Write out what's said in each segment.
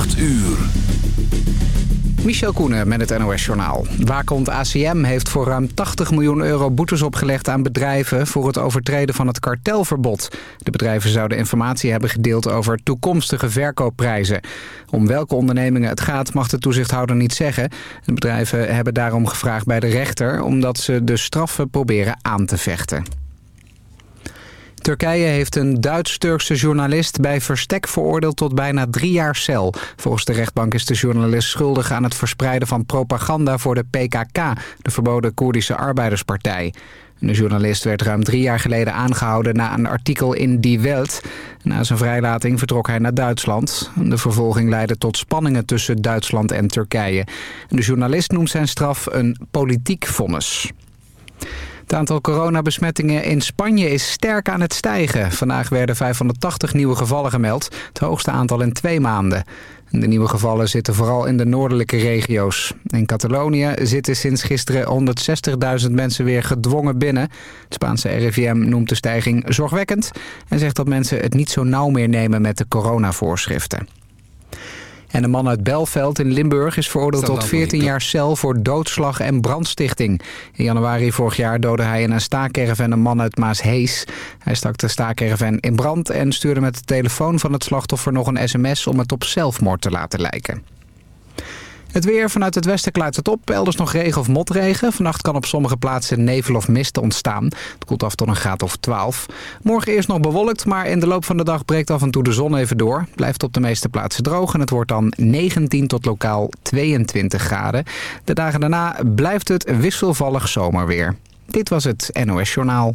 8 uur. Michel Koenen met het NOS-journaal. Waakhond ACM heeft voor ruim 80 miljoen euro boetes opgelegd aan bedrijven... voor het overtreden van het kartelverbod. De bedrijven zouden informatie hebben gedeeld over toekomstige verkoopprijzen. Om welke ondernemingen het gaat mag de toezichthouder niet zeggen. De bedrijven hebben daarom gevraagd bij de rechter... omdat ze de straffen proberen aan te vechten. Turkije heeft een Duits-Turkse journalist bij verstek veroordeeld tot bijna drie jaar cel. Volgens de rechtbank is de journalist schuldig aan het verspreiden van propaganda voor de PKK, de verboden Koerdische Arbeiderspartij. De journalist werd ruim drie jaar geleden aangehouden na een artikel in Die Welt. Na zijn vrijlating vertrok hij naar Duitsland. De vervolging leidde tot spanningen tussen Duitsland en Turkije. De journalist noemt zijn straf een politiek vonnis. Het aantal coronabesmettingen in Spanje is sterk aan het stijgen. Vandaag werden 580 nieuwe gevallen gemeld, het hoogste aantal in twee maanden. De nieuwe gevallen zitten vooral in de noordelijke regio's. In Catalonië zitten sinds gisteren 160.000 mensen weer gedwongen binnen. Het Spaanse RIVM noemt de stijging zorgwekkend... en zegt dat mensen het niet zo nauw meer nemen met de coronavoorschriften. En een man uit Belveld in Limburg is veroordeeld tot 14 jaar cel voor doodslag en brandstichting. In januari vorig jaar doodde hij in een staakerven een man uit Maashees. Hij stak de staakerven in brand en stuurde met de telefoon van het slachtoffer nog een sms om het op zelfmoord te laten lijken. Het weer vanuit het westen klaart het op. Elders nog regen of motregen. Vannacht kan op sommige plaatsen nevel of mist ontstaan. Het koelt af tot een graad of 12. Morgen eerst nog bewolkt, maar in de loop van de dag breekt af en toe de zon even door. Blijft op de meeste plaatsen droog en het wordt dan 19 tot lokaal 22 graden. De dagen daarna blijft het wisselvallig zomerweer. Dit was het NOS Journaal.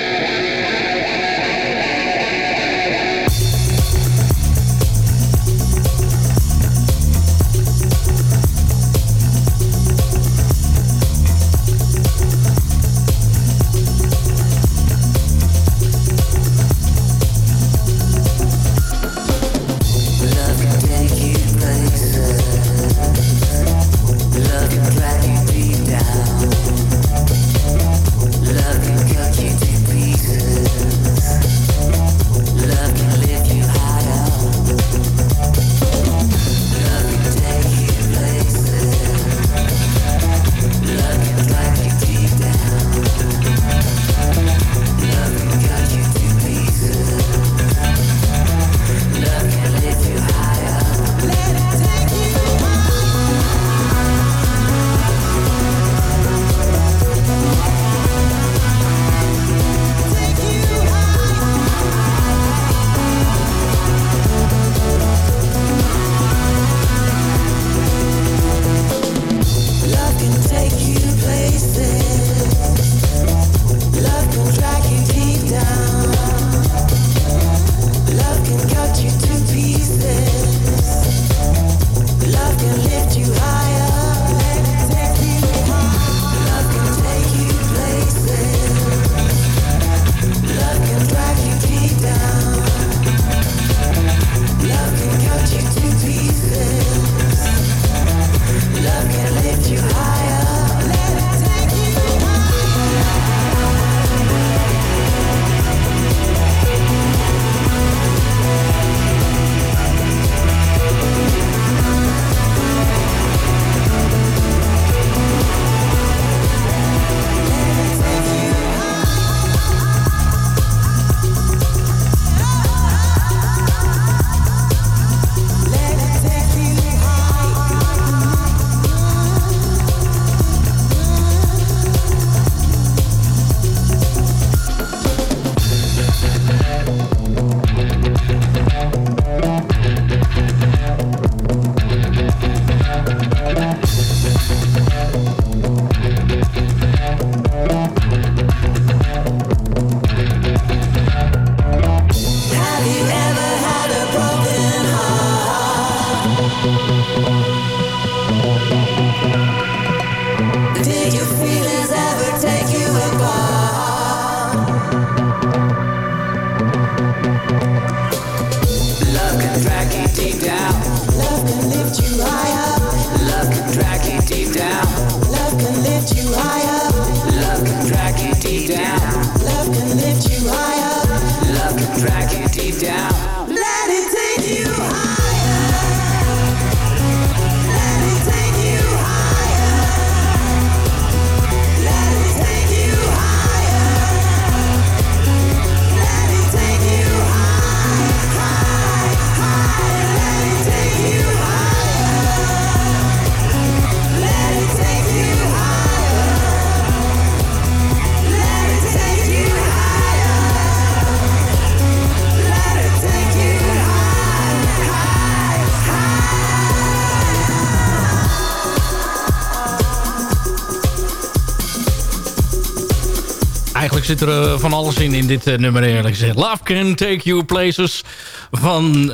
Zit er van alles in in dit nummer eerlijk gezegd. Love Can Take You Places van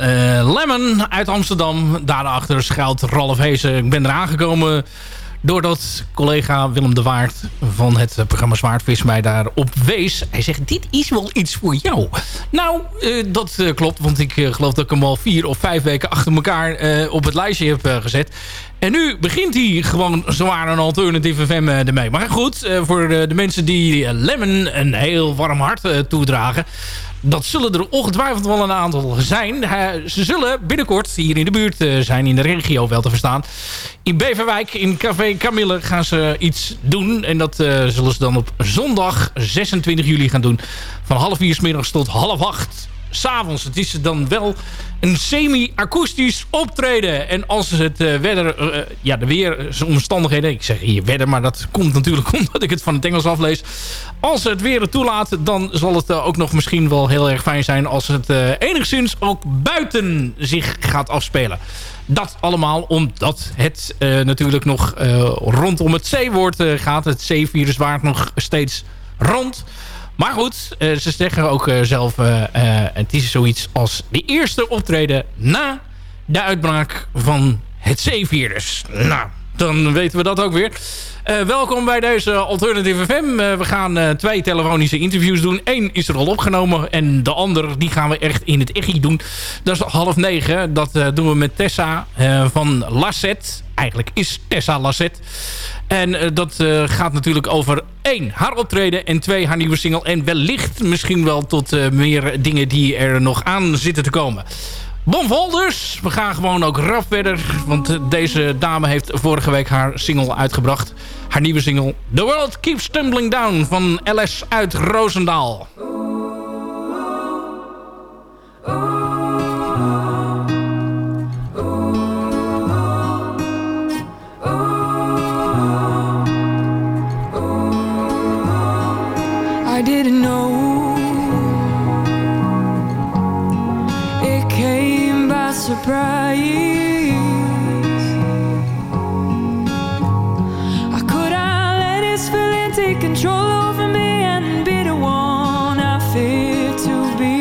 Lemon uit Amsterdam. Daarachter schuilt Ralf Heesen. Ik ben eraan gekomen doordat collega Willem de Waard van het programma Zwaardvis mij daarop wees. Hij zegt, dit is wel iets voor jou. Nou, dat klopt, want ik geloof dat ik hem al vier of vijf weken achter elkaar op het lijstje heb gezet. En nu begint hij gewoon zwaar een alternatieve FM ermee. Maar goed, voor de mensen die Lemon een heel warm hart toedragen dat zullen er ongetwijfeld wel een aantal zijn. ze zullen binnenkort hier in de buurt uh, zijn, in de regio wel te verstaan. In Beverwijk, in Café Camille, gaan ze iets doen. En dat uh, zullen ze dan op zondag 26 juli gaan doen. Van half vier s middags tot half acht s'avonds. Het is dan wel een semi-akoestisch optreden. En als het uh, wedder, uh, ja, de weersomstandigheden... Ik zeg hier wedder, maar dat komt natuurlijk omdat ik het van het Engels aflees. Als het weer het toelaat, dan zal het uh, ook nog misschien wel heel erg fijn zijn... als het enigszins ook buiten zich gaat afspelen. Dat allemaal omdat het natuurlijk nog rondom het C-woord gaat. Het C-virus waart nog steeds rond... Maar goed, ze zeggen ook zelf... Het is zoiets als de eerste optreden na de uitbraak van het C-virus. Nou, dan weten we dat ook weer. welkom bij deze Alternative FM. we gaan twee telefonische interviews doen. Eén is er al opgenomen en de andere die gaan we echt in het echi doen. Dat is half negen. Dat doen we met Tessa van Lasset. Eigenlijk is Tessa Lasset. En dat gaat natuurlijk over één, haar optreden. En twee, haar nieuwe single. En wellicht misschien wel tot meer dingen die er nog aan zitten te komen. Bon Volders, we gaan gewoon ook raf verder. Want deze dame heeft vorige week haar single uitgebracht. Haar nieuwe single The World Keeps Tumbling Down van LS uit Roosendaal. Surprise. I could I let this feeling take control over me And be the one I fear to be.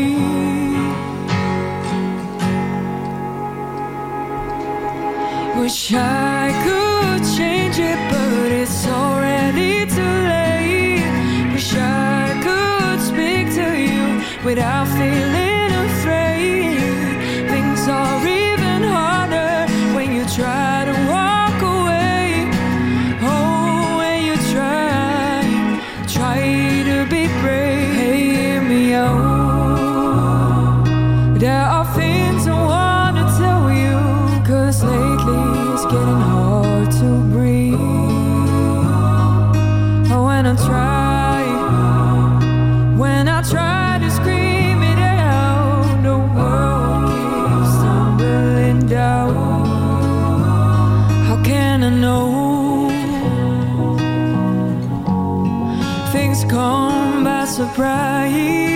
Wish I could change it but it's already too late. Wish I could speak to you without surprise.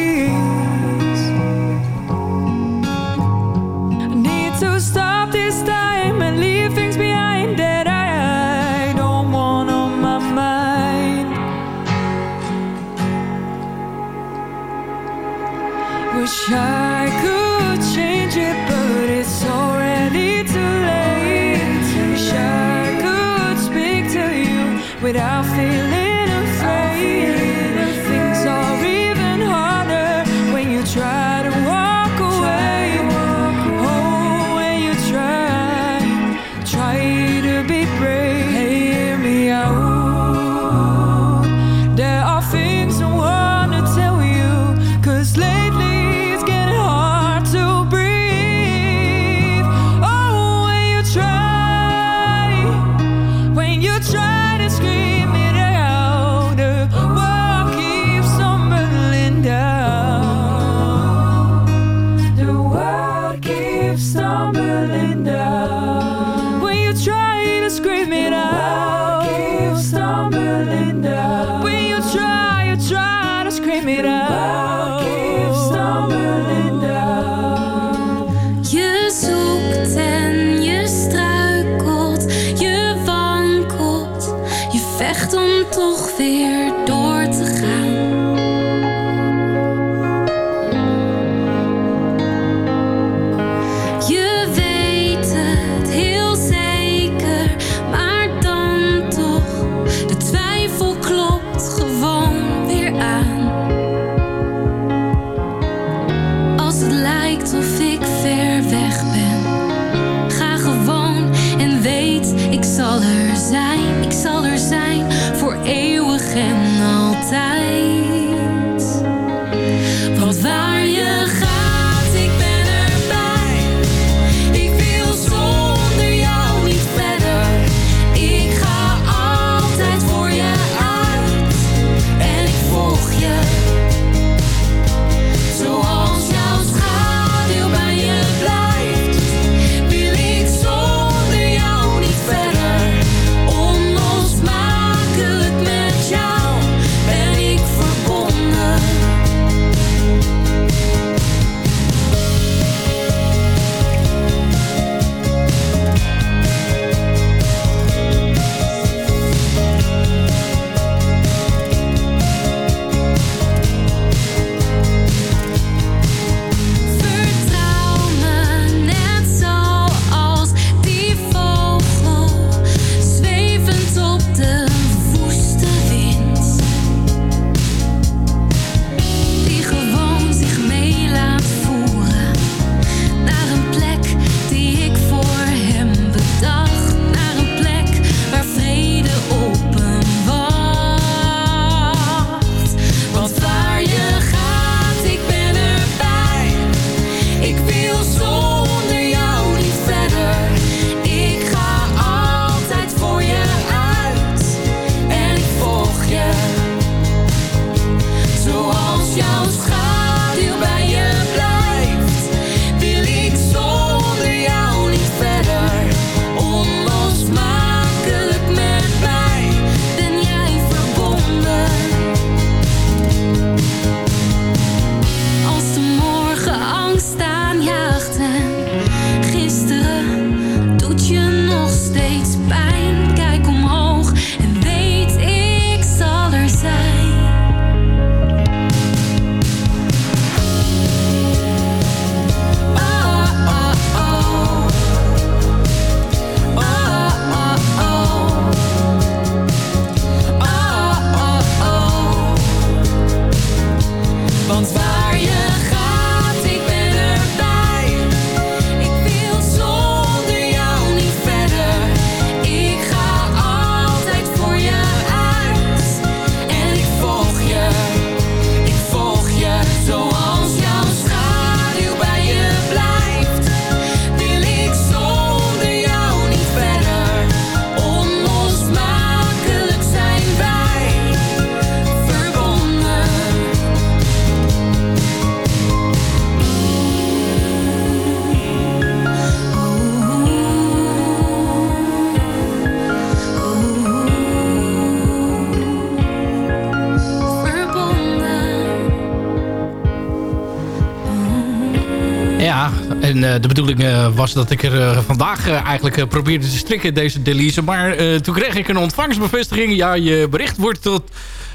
De bedoeling eh, was dat ik er eh, vandaag eh, eigenlijk probeerde te strikken, deze Delise. Maar toen kreeg ik een ontvangstbevestiging. Ja, je bericht wordt tot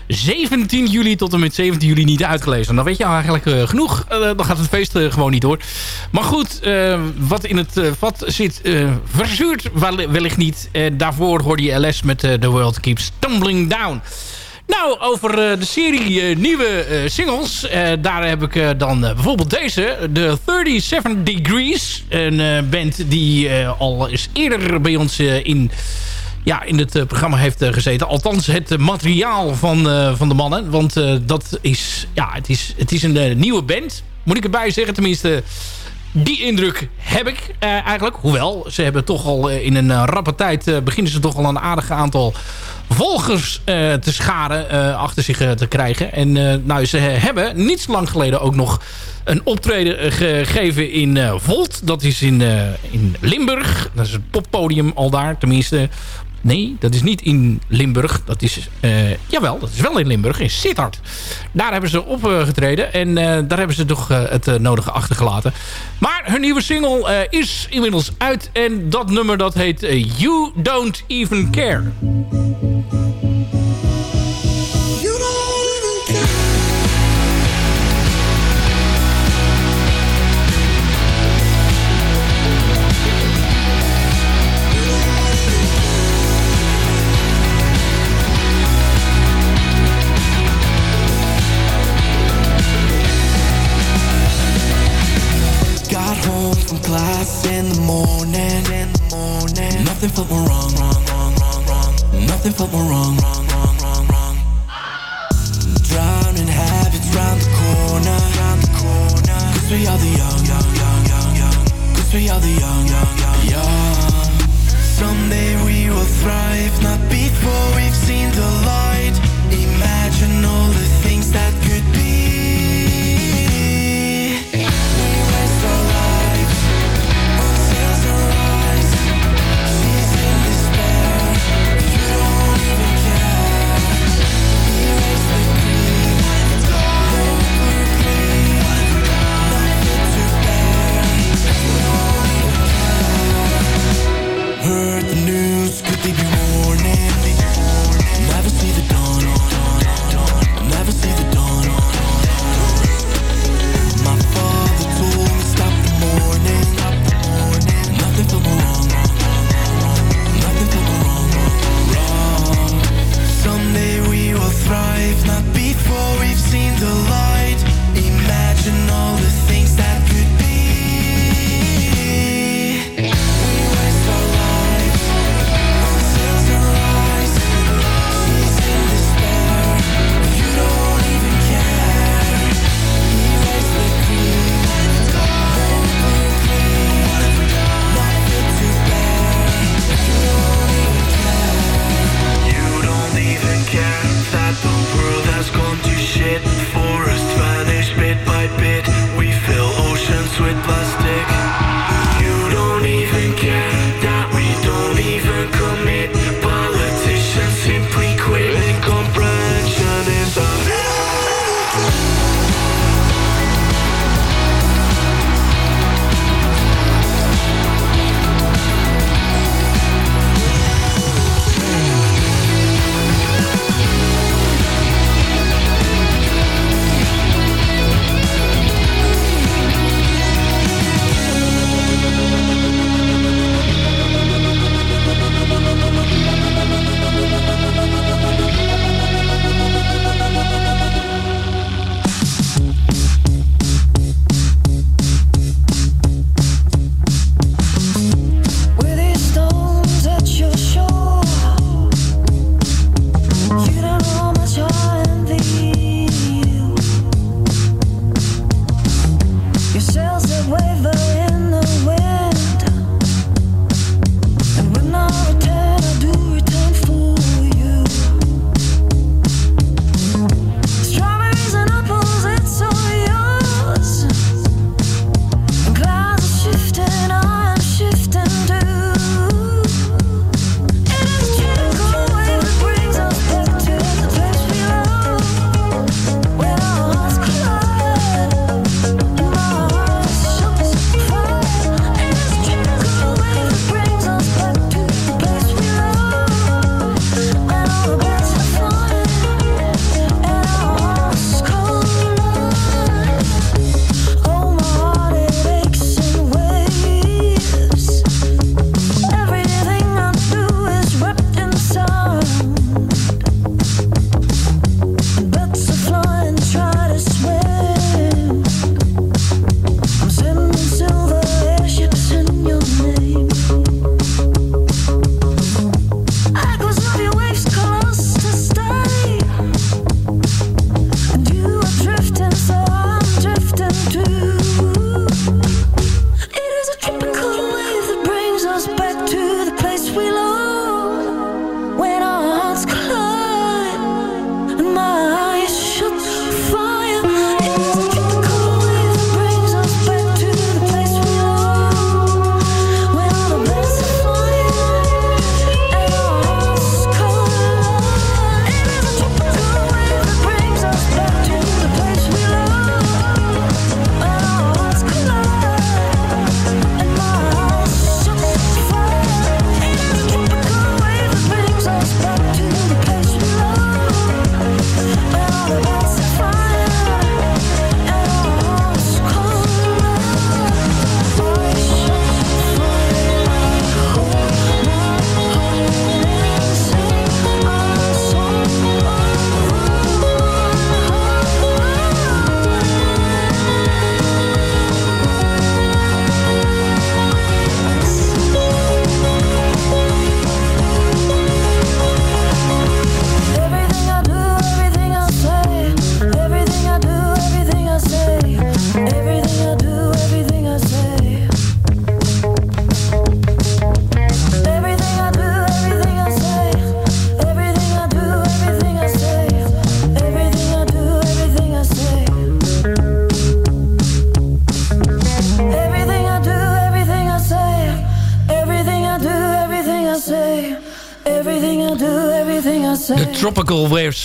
17 juli tot en met 17 juli niet uitgelezen. Dan weet je eigenlijk genoeg. Dan gaat het feest gewoon niet door. Maar goed, wat in het vat zit, verzuurt wel- wellicht niet. Daarvoor hoorde je LS met The World Keeps Tumbling Down. Nou, over eh, de serie eh, nieuwe eh, singles. daar heb ik dan bijvoorbeeld deze. De 37 Degrees. Een band die al eens eerder bij ons in, ja, in het programma heeft gezeten. Althans, het materiaal van, van de mannen. Want dat is, ja, het is, het is een nieuwe band. Moet ik erbij zeggen, tenminste... Die indruk heb ik eh, eigenlijk. Hoewel, ze hebben toch al eh, in een eh, rappe tijd... beginnen ze toch al een aardig aantal volgers te scharen achter zich te krijgen. En nou, ze hebben niet zo lang geleden ook nog een optreden gegeven in Volt. Dat is in, in Limburg. Dat is het poppodium al daar. Tenminste, Nee, dat is niet in Limburg. Dat is, eh, jawel, dat is wel in Limburg, in Sittard. Daar hebben ze opgetreden en eh, daar hebben ze toch eh, het nodige achtergelaten. Maar hun nieuwe single is inmiddels uit en dat nummer dat heet You Don't Even Care. in the morning. In the morning. Nothing felt wrong, wrong, wrong, wrong, wrong. Nothing felt wrong, wrong, wrong, wrong, wrong. Drowning habits round the corner, round the corner. Cause we are the young, young, young, young, young. Cause we are the young, young, young, young. Someday we will thrive, not before we've seen the light.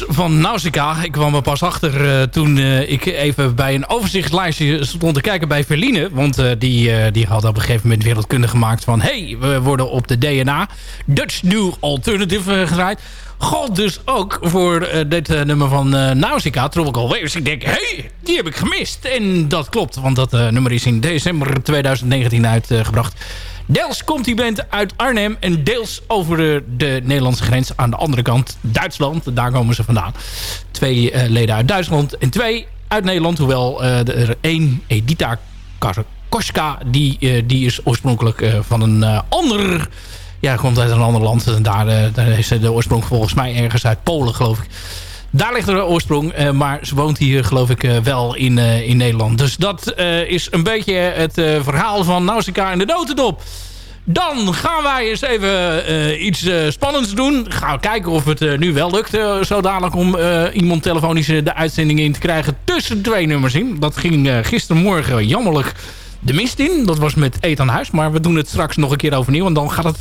Van Nausicaa. Ik kwam er pas achter uh, toen uh, ik even bij een overzichtslijstje stond te kijken bij Verline. Want uh, die, die had op een gegeven moment wereldkunde gemaakt van... hey, we worden op de DNA Dutch New Alternative gedraaid. God dus ook voor dit nummer van Nausicaa, Tropical Waves. Ik denk, hey, die heb ik gemist. En dat klopt, want dat nummer is in december 2019 uitgebracht. Deels komt die band uit Arnhem en deels over de, de Nederlandse grens aan de andere kant Duitsland. Daar komen ze vandaan. Twee uh, leden uit Duitsland en twee uit Nederland. Hoewel uh, er één, Edita Koska, die, uh, die is oorspronkelijk van een ander... Ja, komt uit een ander land. En daar, daar is de oorsprong volgens mij ergens uit Polen, geloof ik. Daar ligt een oorsprong. Uh, maar ze woont hier geloof ik uh, wel in, uh, in Nederland. Dus dat is een beetje het verhaal van Nausicaa en de notendop. Dan gaan wij eens even iets spannends doen. Gaan we kijken of het nu wel lukt. zo dadelijk om iemand telefonisch de uitzending in te krijgen tussen twee nummers in. Dat ging gistermorgen jammerlijk de mist in. Dat was met Ethan Huis. Maar we doen het straks nog een keer overnieuw. En dan gaat het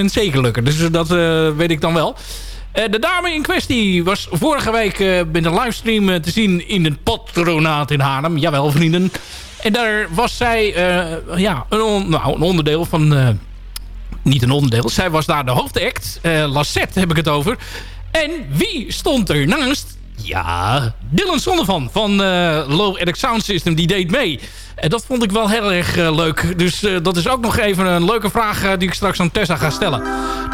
100% zeker lukken. Dus dat weet ik dan wel. Uh, de dame in kwestie was vorige week uh, met een livestream uh, te zien in het patronaat in Haarlem. Jawel, vrienden. En daar was zij ja, een, nou, een onderdeel van... niet een onderdeel. Zij was daar de hoofdact. Lassette heb ik het over. En wie stond er naast? Ja, Dylan Sonnevan van Low Edit Sound System. Die deed mee. En dat vond ik wel heel erg uh, leuk. Dus uh, dat is ook nog even een leuke vraag uh, die ik straks aan Tessa ga stellen.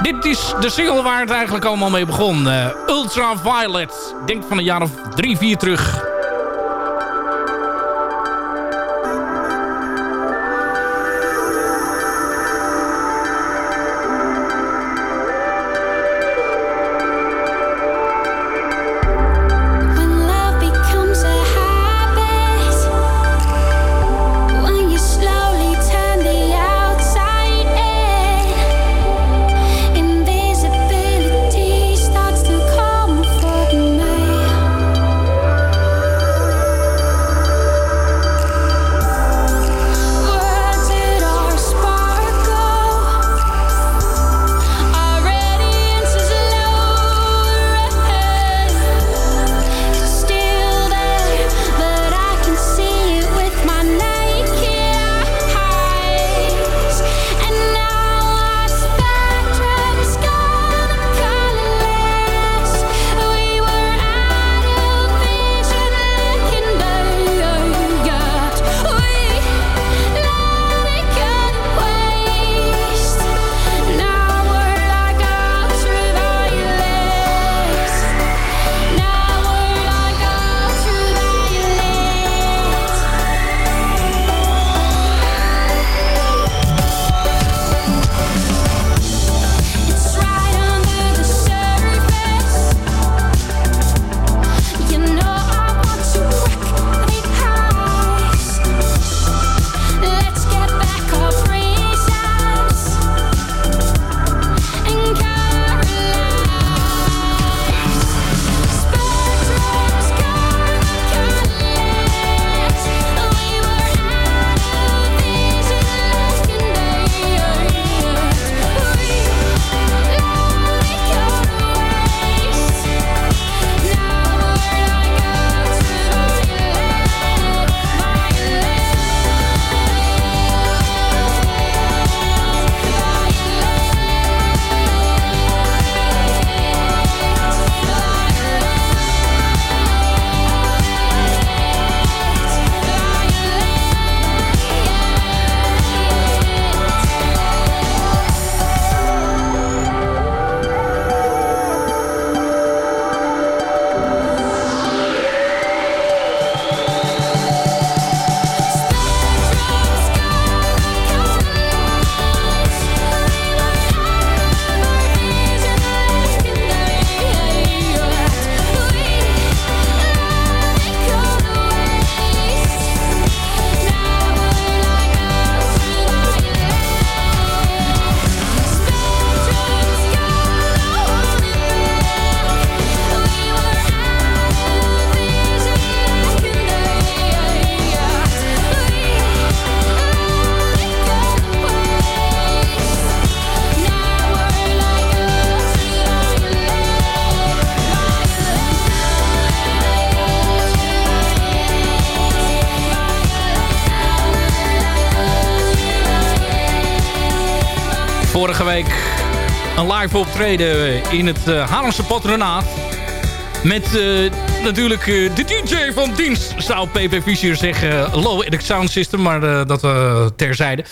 Dit is de single waar het eigenlijk allemaal mee begon. Ultraviolet. Denk van een jaar of drie, vier terug. Optreden in het uh, Haarlemse patronaat. Met uh, natuurlijk de DJ van dienst, zou PP Fischer zeggen. Low Edit Sound System, maar uh, dat terzijde.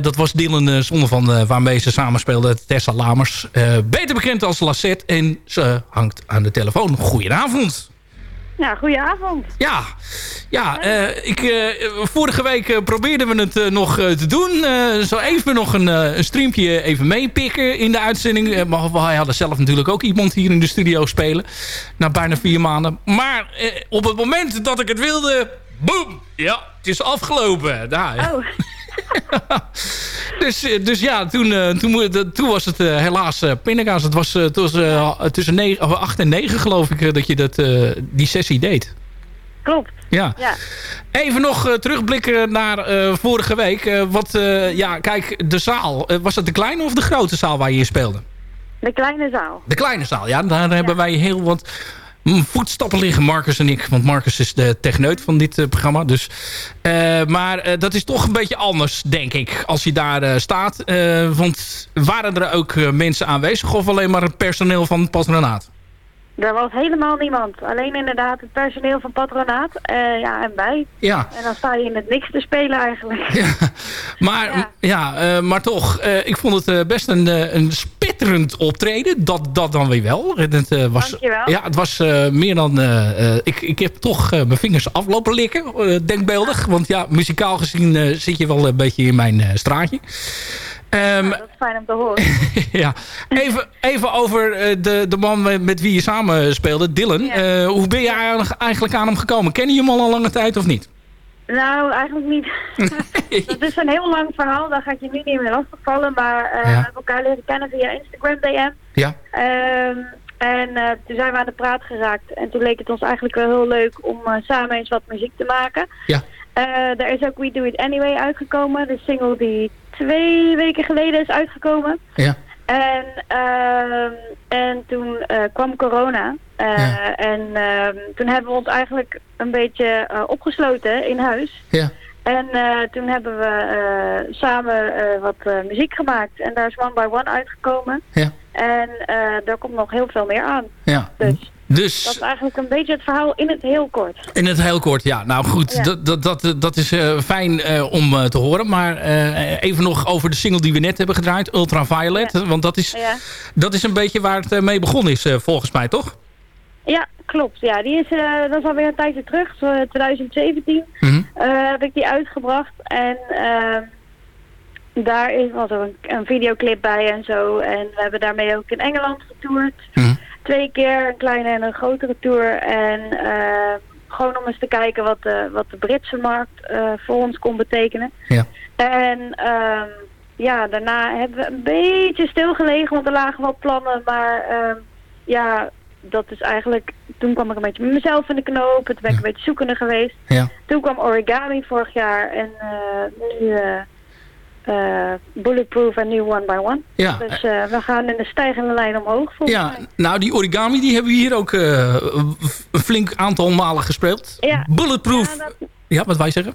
dat was Dylan zonder van waarmee ze samenspeelden. Tessa Lamers. beter bekend als Lassette. En ze hangt aan de telefoon. Goedenavond. Ja, goedenavond. Ja, ja uh, ik, uh, vorige week uh, probeerden we het nog te doen. zo even nog een, een streampje even meepikken in de uitzending. maar wij hadden zelf natuurlijk ook iemand hier in de studio spelen. Na bijna vier maanden. Maar op het moment dat ik het wilde... Boom! Ja, het is afgelopen. Daar. Oh. dus, dus ja, toen, toen, toen was het helaas uh, pindakaas. Het was, het was tussen 9, 8 en 9 geloof ik dat je dat, die sessie deed. Klopt. Ja. ja. Even nog terugblikken naar vorige week. wat, ja, kijk, de zaal. was het de kleine of de grote zaal waar je in speelde? De kleine zaal. De kleine zaal, ja. Daar ja. hebben wij heel wat voetstappen liggen Marcus en ik. Want Marcus is de techneut van dit uh, programma. Dus, uh, maar uh, dat is toch een beetje anders, denk ik, als je daar staat. want waren er ook mensen aanwezig of alleen maar het personeel van patronaat? Er was helemaal niemand. Alleen inderdaad het personeel van patronaat. Uh, ja, en wij. Ja. En dan sta je in het niks te spelen eigenlijk. Ja. Maar, ja. ja uh, maar toch, uh, ik vond het best een, een spitterend optreden. Dat, dat dan weer wel. Het, was, Dankjewel. Ja, het was meer dan... ik, ik heb toch mijn vingers aflopen likken, denkbeeldig. Want ja, muzikaal gezien zit je wel een beetje in mijn straatje. Um, dat is fijn om te horen. ja. even, even over uh, de, de man met, wie je samen speelde, Dylan. Ja. Uh, hoe ben je eigenlijk aan hem gekomen? Ken je hem al een lange tijd of niet? Nou, eigenlijk niet. dat is een heel lang verhaal, daar ga ik je nu niet meer lastigvallen. Maar uh, ja. we hebben elkaar leren kennen via Instagram DM. Ja. Um, en toen zijn we aan de praat geraakt. En toen leek het ons eigenlijk wel heel leuk om samen eens wat muziek te maken. Ja. er is ook We Do It Anyway uitgekomen. De single die twee weken geleden is uitgekomen. Ja. En, uh, en toen uh, kwam corona. Ja. En toen hebben we ons eigenlijk een beetje opgesloten in huis. Ja. En toen hebben we samen wat muziek gemaakt. En daar is One by One uitgekomen. Ja. En daar komt nog heel veel meer aan. Ja. Dus... Dus, dat is eigenlijk een beetje het verhaal in het heel kort. In het heel kort, ja. Nou goed, ja. dat, dat, dat, is uh, fijn uh, om uh, te horen. Maar even nog over de single die we net hebben gedraaid, Ultraviolet. Ja. Want dat is, ja. dat is een beetje waar het mee begonnen is, volgens mij, toch? Ja, klopt. Ja, die is, dat is alweer een tijdje terug. 2017 mm -hmm. heb ik die uitgebracht. En ehm, daar was er een, een, videoclip bij en zo. En we hebben daarmee ook in Engeland getoerd. Mm -hmm twee keer een kleine en een grotere tour. En uh, gewoon om eens te kijken wat de, wat de Britse markt uh, voor ons kon betekenen. Ja. En uh, ja, daarna hebben we een beetje stilgelegen, want er lagen wel plannen. Maar ehm, ja, dat is eigenlijk... Toen kwam ik een beetje met mezelf in de knoop. Toen ben ik een beetje zoekende geweest. Ja. Toen kwam Origami vorig jaar. En uh, nu... Uh, bulletproof en nu one by one. Ja. Dus uh, we gaan in de stijgende lijn omhoog. Ja, mij. nou die origami die hebben we hier ook uh, een flink aantal malen gespeeld. Ja. Bulletproof. Ja, dat... ja wat wij zeggen?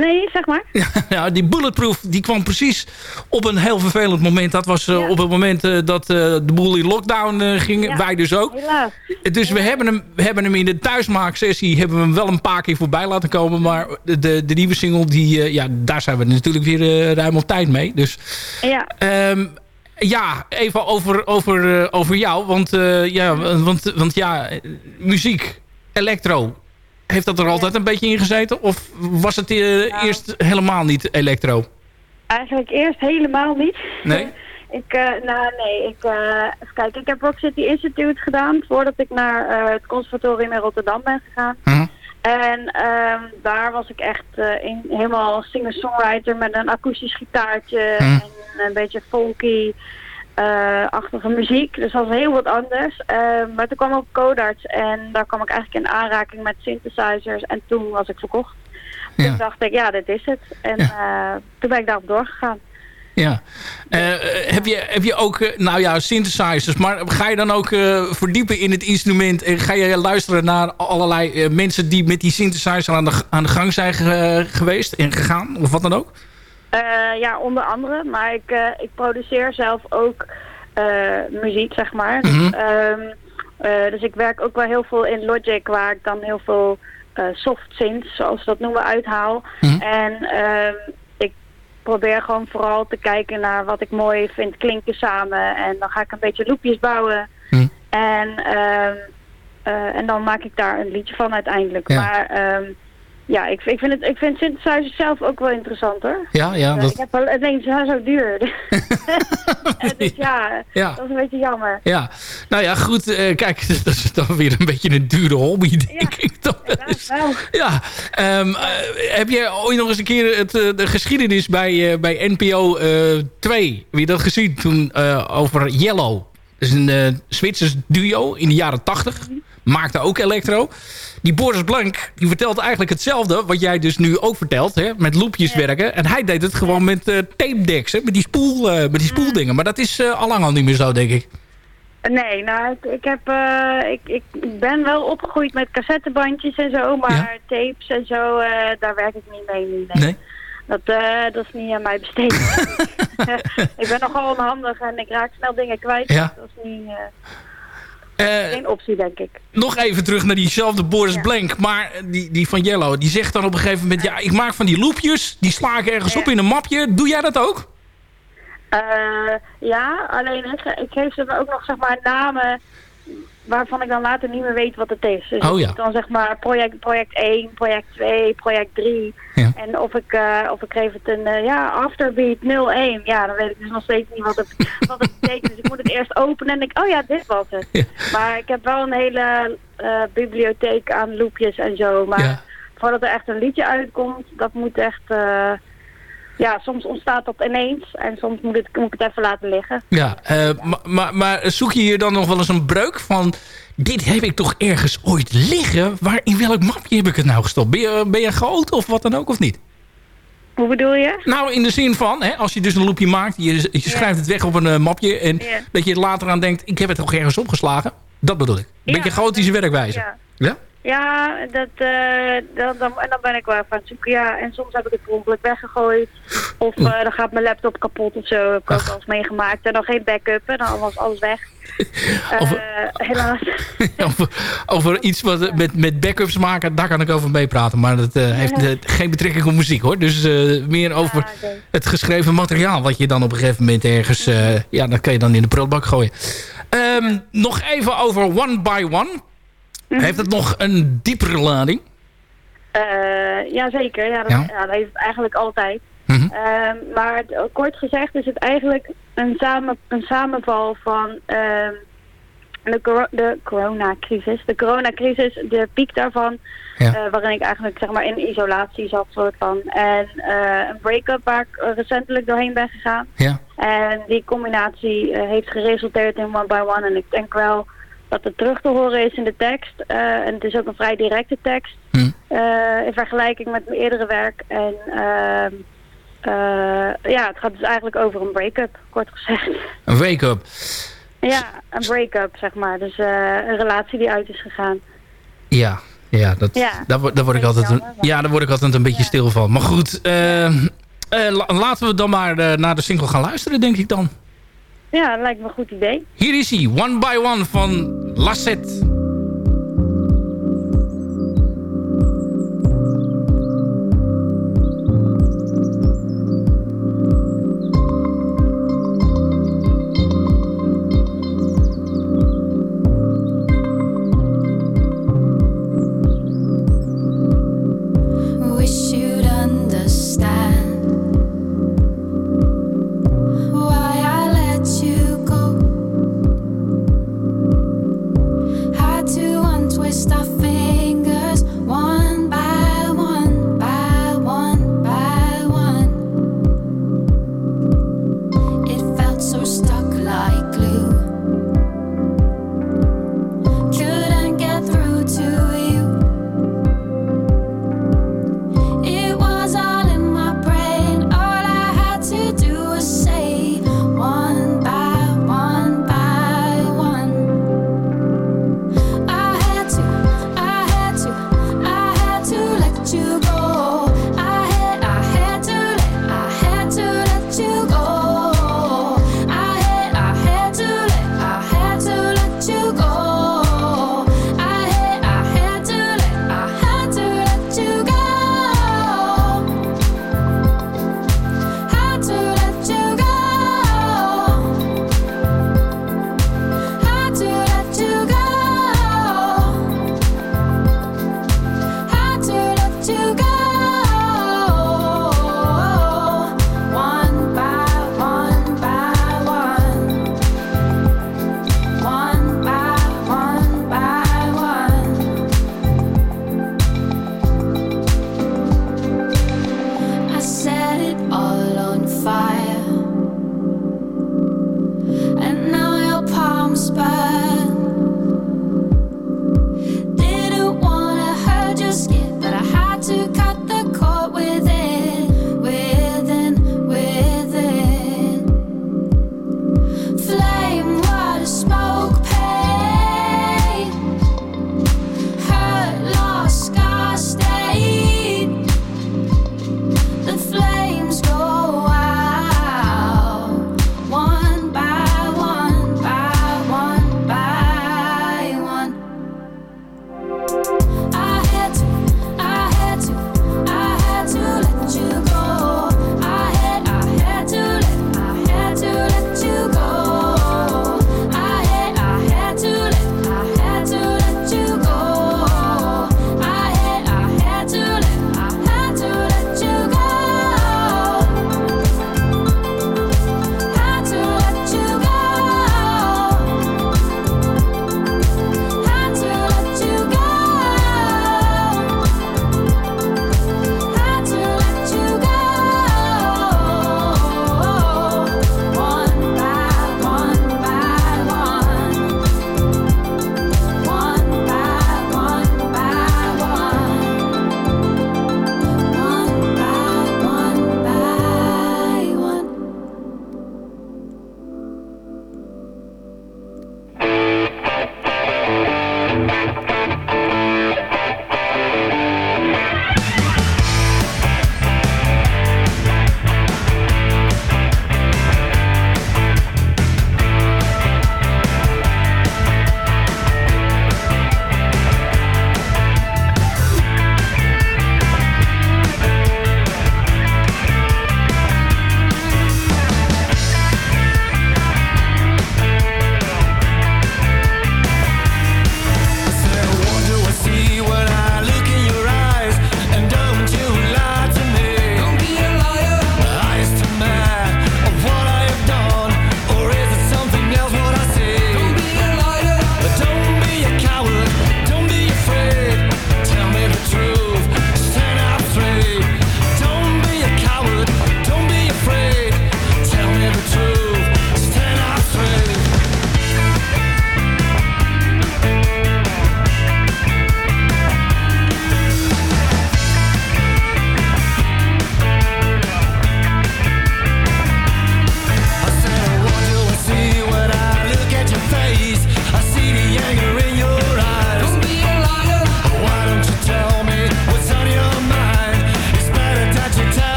Nee, zeg maar. Ja, die bulletproof die kwam precies op een heel vervelend moment. Dat was ja. op het moment uh, dat uh, de boel in lockdown ging. Ja. Wij dus ook. Helaas. Dus we, hebben hem, we hebben hem in de thuismaaksessie hebben we hem wel een paar keer voorbij laten komen. Maar de, de, de nieuwe single, die, ja, daar zijn we natuurlijk weer ruim op tijd mee. Dus, ja. Um, ja, even over, over, over jou. Want, ja, want, want ja, muziek, elektro. Heeft dat er altijd een beetje in gezeten? Of was het uh, nou, eerst helemaal niet elektro? Eigenlijk eerst helemaal niet. Nee? ik, uh, nou nee, ik, uh, kijk, ik heb Rock City Institute gedaan voordat ik naar het conservatorium in Rotterdam ben gegaan. -huh. En um, daar was ik echt in, helemaal singer-songwriter met een akoestisch gitaartje -huh. en een beetje folky. Achtige muziek. Dus dat was heel wat anders. Uh, maar toen kwam ook Codarts en daar kwam ik eigenlijk in aanraking met synthesizers. En toen was ik verkocht. Ja. Toen dacht ik, ja, dit is het. En ja. uh, toen ben ik daarop doorgegaan. Ja. heb, je, heb je ook, nou ja, synthesizers. Maar ga je dan ook verdiepen in het instrument? En ga je luisteren naar allerlei mensen die met die synthesizer aan de, aan de gang zijn ge geweest en gegaan? Of wat dan ook? Eh, ja, onder andere. Maar ik, eh, ik produceer zelf ook eh, muziek, zeg maar. Mhm. Ehm, eh, dus ik werk ook wel heel veel in Logic, waar ik dan heel veel soft synths, zoals we dat noemen, uithaal. Mhm. En ehm, ik probeer gewoon vooral te kijken naar wat ik mooi vind klinken samen. En dan ga ik een beetje loopjes bouwen. Mhm. En, ehm, eh, en dan maak ik daar een liedje van uiteindelijk. Ja. Maar ja, ik, ik, vind het, ik vind synthesizers zelf ook wel interessant hoor. Ja, ja. Ja, Dat, Ik heb wel, alleen ze zijn zo duur. Eh, dus ja, Ja. dat is een beetje jammer. ja. Nou ja, goed. eh, kijk, dat is dan weer een beetje een dure hobby, denk Ja. ik. toch? Ja, ehm, eh, heb je ooit nog eens een keer het, eh, de geschiedenis bij, eh, bij NPO eh 2, heb je dat gezien toen eh, over Yellow? Dat is een eh Zwitsers duo in de jaren 80. Maakte ook elektro. Die Boris Blank, die vertelt eigenlijk hetzelfde... wat jij dus nu ook vertelt, hè, met loopjes werken. En hij deed het gewoon met eh tape decks, hè, met die, spoel, eh, met die spoeldingen. Maar dat is uh, allang al niet meer zo, denk ik. Nee, nou, ik, ik, heb, eh, ik, ik ben wel opgegroeid met cassettebandjes en zo, maar Ja. tapes en zo, eh, daar werk ik niet mee. Nee. Nee? Dat, eh, dat is niet aan mij besteed. ik ben nogal onhandig en ik raak snel dingen kwijt. Ja. Dat is niet, eh, Eh, geen optie, denk ik. nog even terug naar diezelfde Boris Ja. Blank. Maar die, die van Yellow, die zegt dan op een gegeven moment... ja, ik maak van die loopjes, die sla ik ergens op in een mapje. Doe jij dat ook? Eh, ja, alleen ik, ik geef ze ook nog zeg maar namen waarvan ik dan later niet meer weet wat het is. Dus Oh ja. dan zeg maar project, project 1, project 2, project 3. Ja. En of ik, eh, of ik geef het een eh, ja, afterbeat 01. Ja, dan weet ik dus nog steeds niet wat het, wat het betekent. Dus ik moet het eerst openen en denk oh ja, dit was het. Ja. Maar ik heb wel een hele eh, bibliotheek aan loopjes en zo. Maar voordat er echt een liedje uitkomt, dat moet echt... ja, soms ontstaat dat ineens en soms moet, het, moet ik het even laten liggen. Ja, eh, maar, maar, maar zoek je hier dan nog wel eens een breuk van... dit heb ik toch ergens ooit liggen? Waar, in welk mapje heb ik het nou gestopt? Ben je, ben je groot of wat dan ook of niet? Hoe bedoel je? Nou, in de zin van, hè, als je dus een loopje maakt... je, je schrijft het weg op een eh, mapje... en Ja. dat je er later aan denkt... ik heb het toch ergens opgeslagen? Dat bedoel ik. Een beetje chaotische werkwijze. Ja. Ja? Dat, eh, dan, dan, en dan ben ik wel even aan het zoeken. Ja, en soms heb ik het per ongeluk weggegooid. Of eh, dan gaat mijn laptop kapot of zo. Heb ik ook wel eens meegemaakt. En dan geen backup en dan was alles weg. Of- Eh, helaas. over, over iets wat met, met backups maken, daar kan ik over meepraten. Maar dat heeft geen betrekking op muziek hoor. Dus meer over Ja, het geschreven materiaal. Wat je dan op een gegeven moment ergens... ja, dat kan je dan in de prullenbak gooien. Ehm, nog even over One by One. Mhm. Heeft het nog een diepere lading? Eh, ja, zeker. Ja, dat, Ja. ja. dat heeft het eigenlijk altijd. Mhm. Ehm, maar het- kort gezegd is het eigenlijk een, samen, een samenval van ehm, de, de coronacrisis. De coronacrisis, de piek daarvan, Ja. eh, waarin ik eigenlijk zeg maar in isolatie zat soort van. En eh, een break-up waar ik eh, recentelijk doorheen ben gegaan. Ja. En die combinatie eh, heeft geresulteerd in One by One. En ik denk wel dat het terug te horen is in de tekst. Eh, en het is ook een vrij directe tekst. Hm. eh, in vergelijking met mijn eerdere werk. En ehm, eh, ja, het gaat dus eigenlijk over een break-up, kort gezegd. Een wake-up. ja, een break-up, zeg maar. Dus een relatie die uit is gegaan. Ja, ja, dat, Ja. daar, wo- daar word ik altijd een, ja, daar word ik altijd een beetje stil van. Maar goed, la- laten we dan maar naar de single gaan luisteren, denk ik dan. Ja, lijkt me een goed idee. Hier is hij, One by One van Lasset.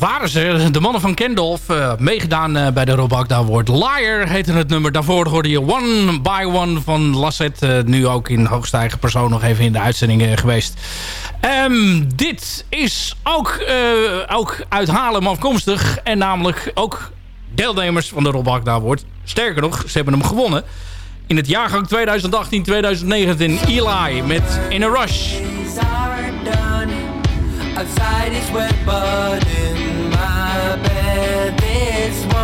waren ze, eh, de mannen van Kendolf, eh, meegedaan eh, bij de Robac wordt Liar heette het nummer. Daarvoor hoorde je One by One van Lasset. Nu ook in hoogste eigen persoon nog even in de uitzending geweest. Ehm, dit is ook, ook uit Halem afkomstig. En namelijk ook deelnemers van de Robac wordt Sterker nog, ze hebben hem gewonnen. In het jaargang 2018-2019 Eli met In a Rush. outside is wet,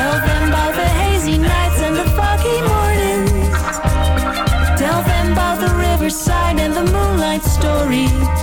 Tell them about the hazy nights and the foggy mornings. Tell the riverside and the moonlight stories.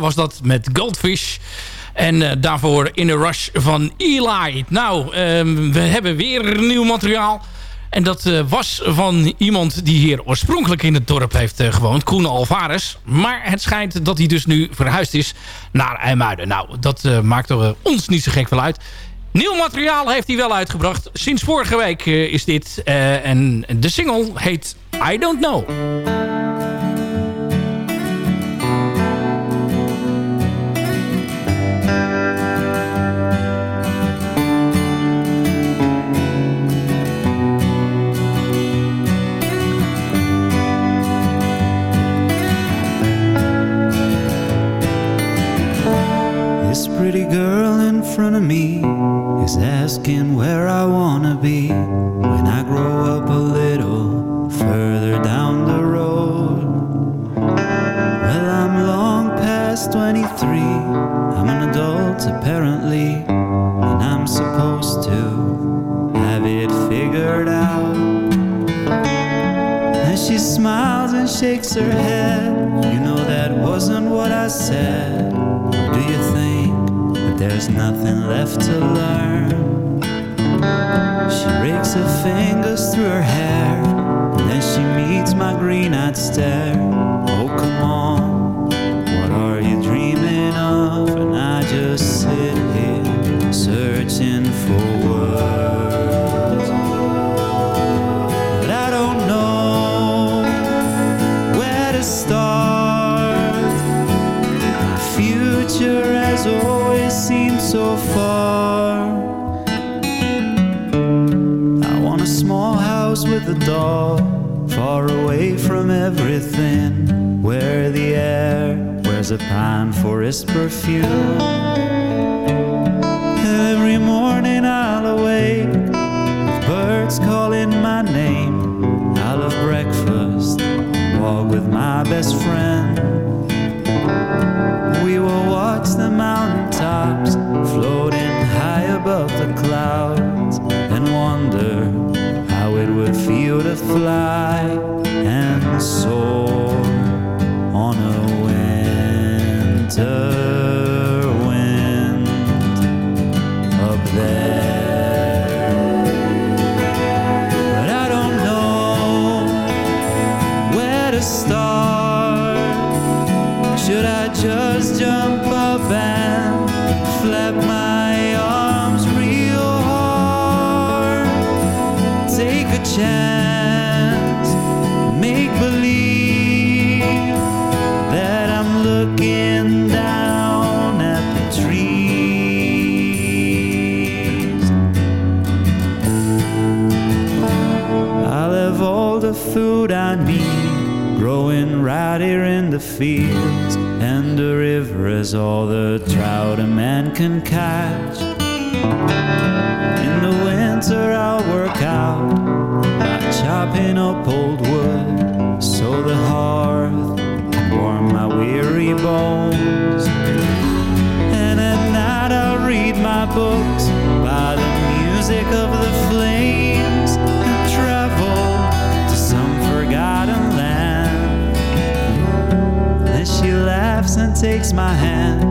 Was dat met Goldfish. En eh, daarvoor In a Rush van Eli. Nou, ehm, we hebben weer nieuw materiaal. En dat eh, was van iemand die hier oorspronkelijk in het dorp heeft eh, gewoond. Koen Alvarez. Maar het schijnt dat hij dus nu verhuisd is naar IJmuiden. Nou, dat maakt ons niet zo gek veel uit. Nieuw materiaal heeft hij wel uitgebracht. Sinds vorige week is dit. en de single heet I Don't Know. Front of me is asking where I wanna be when I grow up a little further down the road. Well, I'm long past 23. I'm an adult apparently, and I'm supposed to have it figured out. And she smiles and shakes her head. You know that wasn't what I said. There's nothing left to learn? She rakes her fingers through her hair, and then she meets my green-eyed stare. Where the air wears a pine forest perfume. Every morning I'll awake with birds calling my name. I'll have breakfast, walk with my best friend. We will watch the mountaintops floating high above the clouds and wonder how it would feel to fly the fields, and the river as all the trout a man can catch. In the winter I'll work out by chopping up old wood so the hearth can warm my weary bones. And at night I'll read my books by the music of she laughs and takes my hand.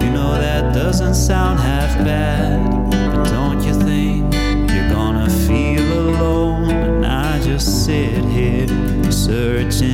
You know that doesn't sound half bad, but don't you think you're gonna feel alone? And I just sit here searching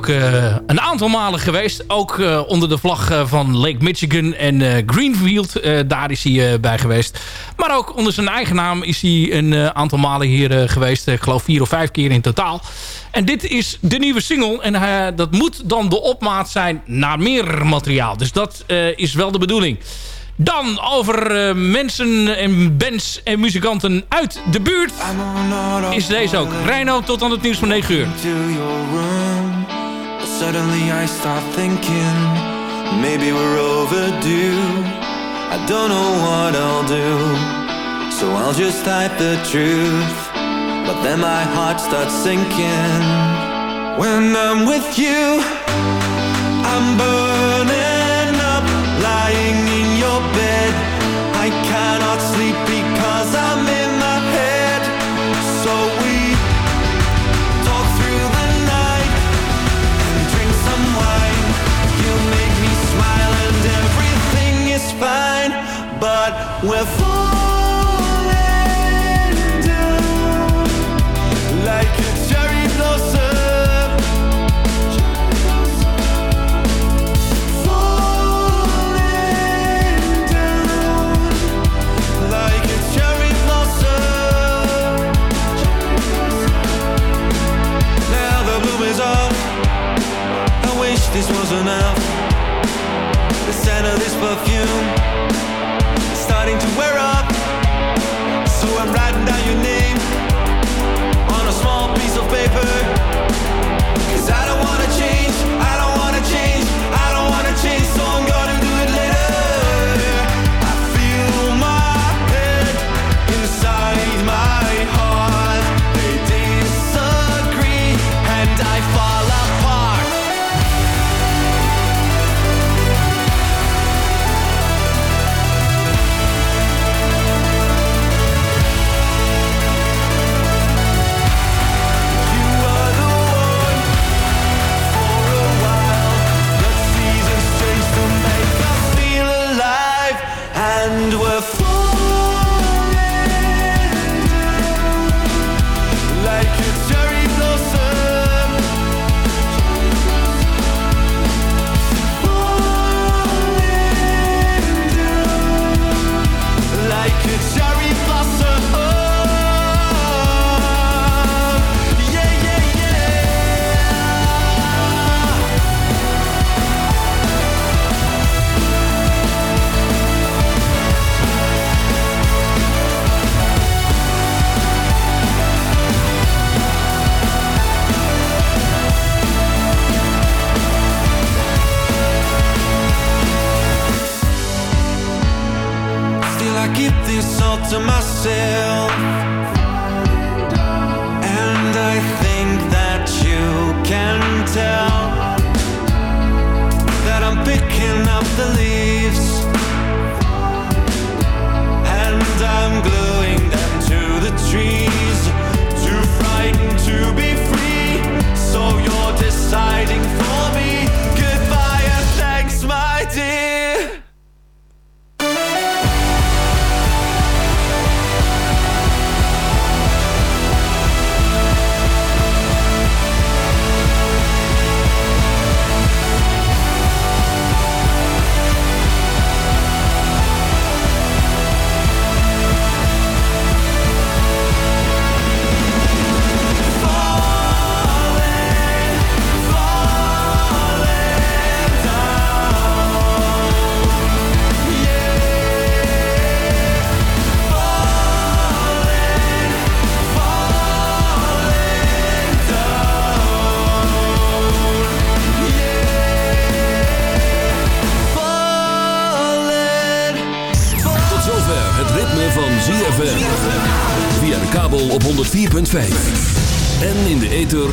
ook eh, een aantal malen geweest. Ook eh, onder de vlag eh, van Lake Michigan en Greenfield. Daar is hij bij geweest. Maar ook onder zijn eigen naam is hij een aantal malen hier geweest. Ik geloof vier of vijf keer in totaal. En dit is de nieuwe single. En dat moet dan de opmaat zijn naar meer materiaal. Dus dat is wel de bedoeling. Dan over mensen en bands en muzikanten uit de buurt is deze ook. Reino tot aan het nieuws van 9 uur. Suddenly I start thinking maybe we're overdue. I don't know what I'll do, so I'll just type the truth. But then my heart starts sinking. When I'm with you, I'm burning we're